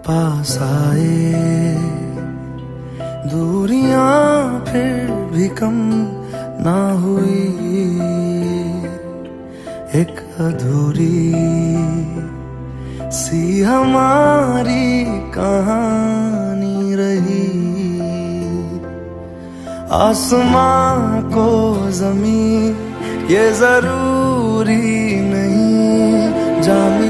पास आए। दूरियाँ फिर भी कम ना हुई। एक अधूरी सी हमारी कहानी रही। आसमां को ज़मीन, ये ज़रूरी नहीं। जानी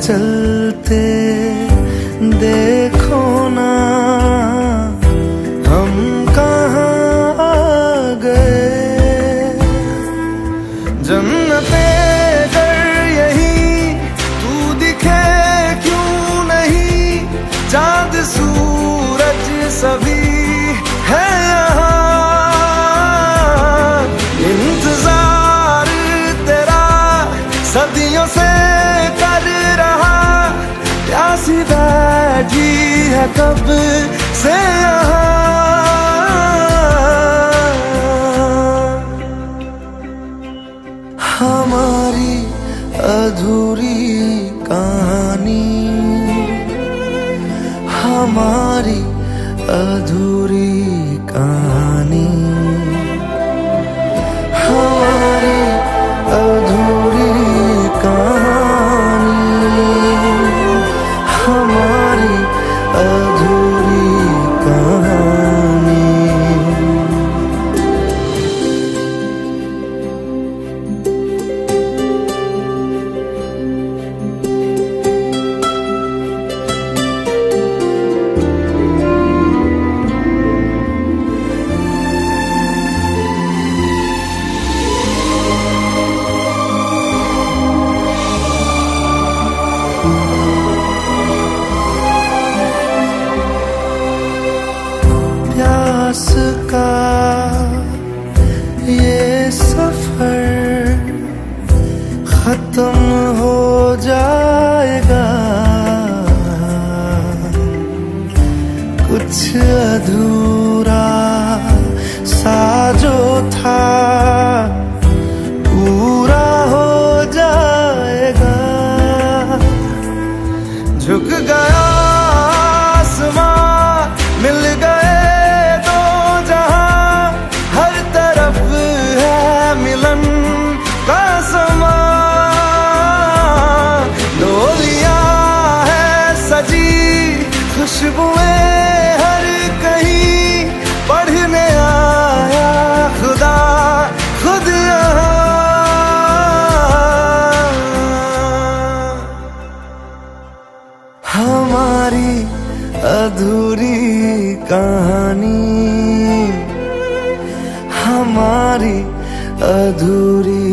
चलते है कब से हमारी अधूरी कहानी हमारी प्यास का ये सफ़र खत्म हो जाएगा। कुछ अधूरा सा जो था पूरा हो जाएगा। झुक गया खुशबुएँ हर कहीं पढ़ने आया खुदा खुद हमारी अधूरी कहानी हमारी अधूरी